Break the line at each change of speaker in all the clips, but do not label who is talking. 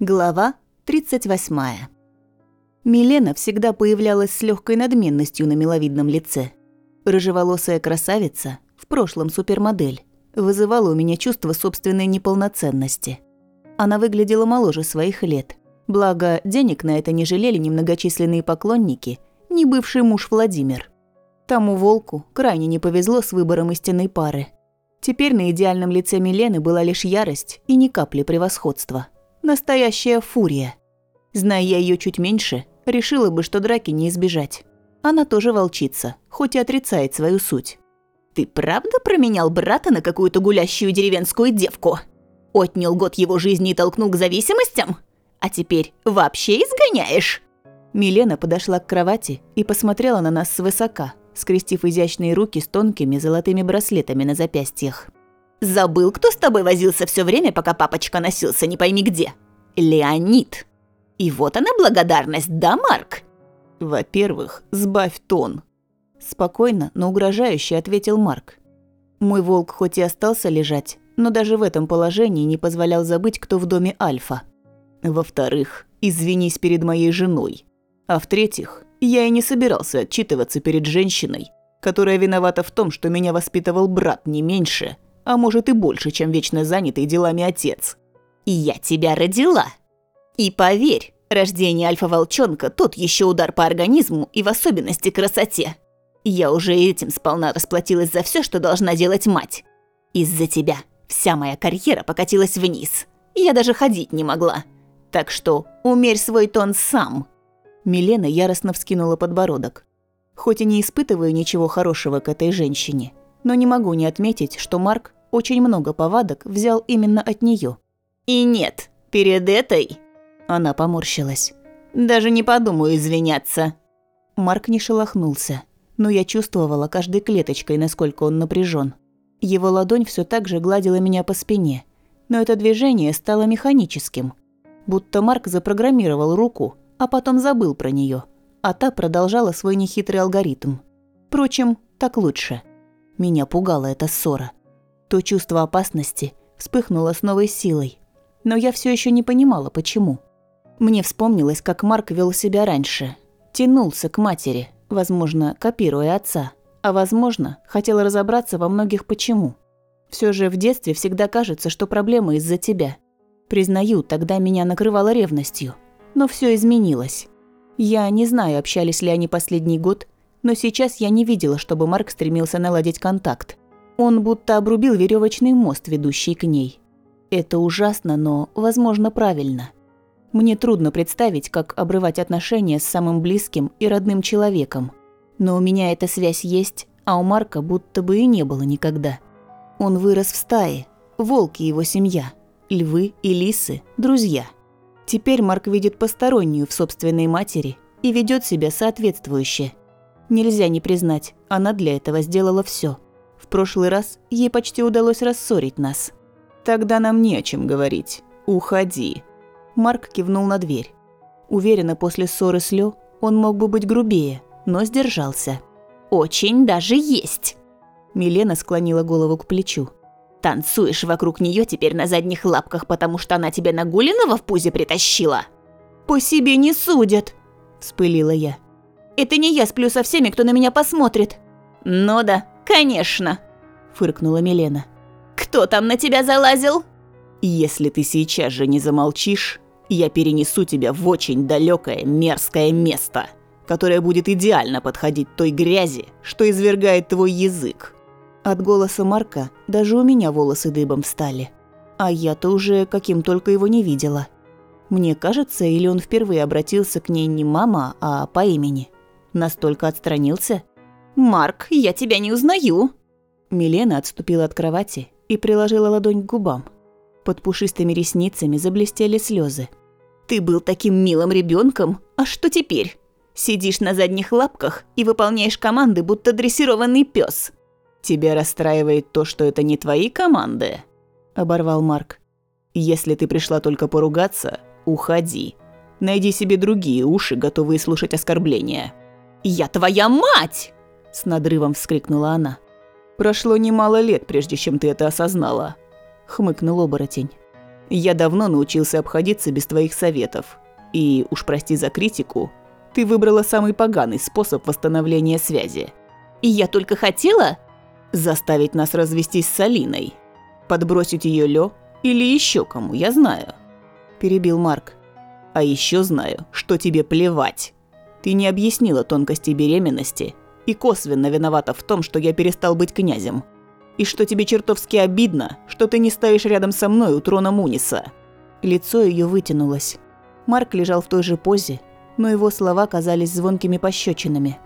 Глава 38. Милена всегда появлялась с легкой надменностью на миловидном лице. Рыжеволосая красавица, в прошлом супермодель, вызывала у меня чувство собственной неполноценности. Она выглядела моложе своих лет. Благо, денег на это не жалели ни многочисленные поклонники, ни бывший муж Владимир. Тому волку крайне не повезло с выбором истинной пары. Теперь на идеальном лице Милены была лишь ярость и ни капли превосходства. Настоящая фурия. Зная я ее чуть меньше, решила бы, что драки не избежать. Она тоже волчица, хоть и отрицает свою суть.
«Ты правда променял брата на какую-то гулящую деревенскую девку? Отнял год его жизни и толкнул к зависимостям? А теперь вообще изгоняешь?»
Милена подошла к кровати и посмотрела на нас свысока, скрестив изящные руки с тонкими золотыми браслетами на запястьях.
Забыл, кто с тобой возился все время, пока папочка носился не пойми где? Леонид. И вот она благодарность, да, Марк?
Во-первых, сбавь тон. Спокойно, но угрожающе ответил Марк. Мой волк хоть и остался лежать, но даже в этом положении не позволял забыть, кто в доме Альфа. Во-вторых, извинись перед моей женой. А в-третьих, я и не собирался отчитываться перед женщиной, которая виновата в том, что меня воспитывал брат не меньше – а может и больше, чем вечно занятый делами отец.
И я тебя родила. И поверь, рождение альфа-волчонка – тот еще удар по организму и в особенности красоте. Я уже этим сполна расплатилась за все, что должна делать мать. Из-за тебя вся моя карьера покатилась вниз. Я даже ходить не могла. Так что умерь свой тон сам.
Милена яростно вскинула подбородок. Хоть и не испытываю ничего хорошего к этой женщине, но не могу не отметить, что Марк очень много повадок взял именно от нее.
«И нет, перед этой...»
Она поморщилась.
«Даже не подумаю извиняться».
Марк не шелохнулся, но я чувствовала каждой клеточкой, насколько он напряжен. Его ладонь все так же гладила меня по спине, но это движение стало механическим. Будто Марк запрограммировал руку, а потом забыл про нее, а та продолжала свой нехитрый алгоритм. Впрочем, так лучше. Меня пугала эта ссора то чувство опасности вспыхнуло с новой силой. Но я все еще не понимала, почему. Мне вспомнилось, как Марк вел себя раньше. Тянулся к матери, возможно, копируя отца. А возможно, хотел разобраться во многих почему. Все же в детстве всегда кажется, что проблема из-за тебя. Признаю, тогда меня накрывало ревностью. Но все изменилось. Я не знаю, общались ли они последний год, но сейчас я не видела, чтобы Марк стремился наладить контакт. Он будто обрубил веревочный мост, ведущий к ней. Это ужасно, но, возможно, правильно. Мне трудно представить, как обрывать отношения с самым близким и родным человеком. Но у меня эта связь есть, а у Марка будто бы и не было никогда. Он вырос в стае, волки его семья, львы и лисы – друзья. Теперь Марк видит постороннюю в собственной матери и ведет себя соответствующе. Нельзя не признать, она для этого сделала все. В прошлый раз ей почти удалось рассорить нас. Тогда нам не о чем говорить. Уходи. Марк кивнул на дверь. Уверена, после ссоры с Лё он мог бы быть грубее, но сдержался.
«Очень даже есть!»
Милена склонила голову к плечу.
«Танцуешь вокруг нее теперь на задних лапках, потому что она тебя нагуленного в пузе притащила?»
«По себе не судят!» – вспылила я. «Это не я сплю со всеми, кто на меня посмотрит!»
«Ну да, «Конечно», – фыркнула Милена. «Кто там на тебя залазил?»
«Если ты сейчас же не замолчишь, я перенесу тебя в очень далекое мерзкое место, которое будет идеально подходить той грязи, что извергает твой язык».
От голоса Марка даже у меня волосы дыбом встали. А я-то уже каким только его не видела. Мне кажется, или он впервые обратился к ней не мама, а по имени. Настолько отстранился –
«Марк, я тебя не узнаю!»
Милена отступила от кровати и приложила ладонь к губам. Под пушистыми ресницами заблестели слезы.
«Ты был таким милым ребенком, а что теперь? Сидишь на задних лапках и выполняешь команды, будто дрессированный пес.
«Тебя расстраивает то, что это не твои команды?» – оборвал Марк. «Если ты пришла только поругаться, уходи. Найди себе другие уши, готовые слушать оскорбления».
«Я твоя мать!»
с надрывом вскрикнула она.
«Прошло немало лет, прежде чем ты это осознала», – хмыкнул оборотень. Я давно научился обходиться без твоих советов. И, уж прости за критику, ты выбрала самый поганый способ восстановления связи.
И я только хотела
заставить нас развестись с Алиной. Подбросить ее Лё или еще кому, я знаю. Перебил Марк. А еще знаю, что тебе плевать. Ты не объяснила тонкости беременности и косвенно виновата в том, что я перестал быть князем. И что тебе чертовски обидно, что ты не стоишь рядом со мной у трона Муниса.
Лицо ее вытянулось. Марк лежал в той же позе, но его слова казались звонкими пощечинами.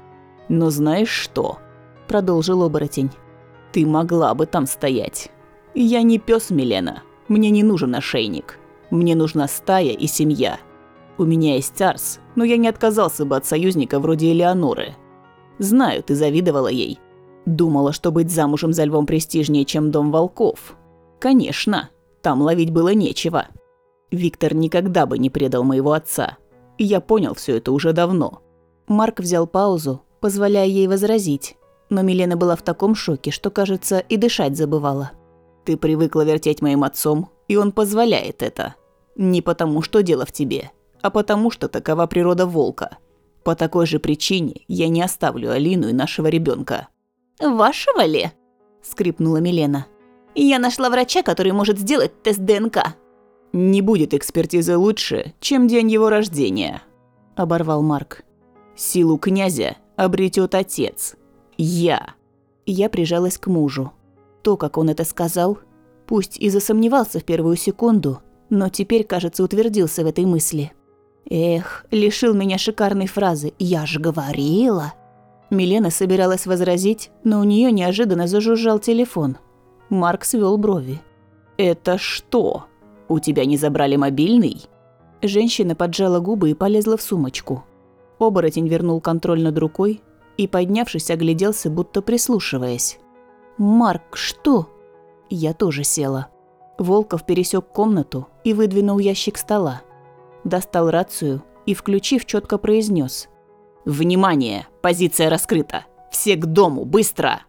«Но знаешь что?» – продолжил оборотень. «Ты могла бы там стоять. Я не пес Милена. Мне не нужен ошейник. Мне нужна стая и семья. У меня есть Арс, но я не отказался бы от союзника вроде Элеоноры. Знаю, ты завидовала ей. Думала, что быть замужем за львом престижнее, чем дом волков. Конечно, там ловить было нечего. Виктор никогда бы не предал моего отца. Я понял все это уже давно.
Марк взял паузу, позволяя ей возразить. Но Милена была в таком шоке, что, кажется, и дышать забывала.
Ты привыкла вертеть моим отцом, и он позволяет это. Не потому, что дело в тебе, а потому, что такова природа волка. По такой же причине я не оставлю Алину и нашего ребенка.
«Вашего ли?» – скрипнула Милена. «Я нашла врача, который может сделать тест ДНК».
«Не будет экспертизы лучше, чем день его рождения», – оборвал Марк. «Силу князя обретет отец. Я».
Я прижалась к мужу. То, как он это сказал, пусть и засомневался в первую секунду, но теперь, кажется, утвердился в этой мысли. Эх, лишил меня шикарной фразы «Я же говорила». Милена собиралась возразить, но у нее неожиданно зажужжал телефон. Марк свел брови.
«Это что? У тебя не забрали мобильный?»
Женщина поджала губы и полезла в сумочку. Оборотень вернул контроль над рукой и, поднявшись, огляделся, будто прислушиваясь. «Марк, что?» Я тоже села. Волков пересек комнату и выдвинул ящик стола. Достал рацию и, включив, четко произнес:
«Внимание! Позиция раскрыта! Все к дому, быстро!»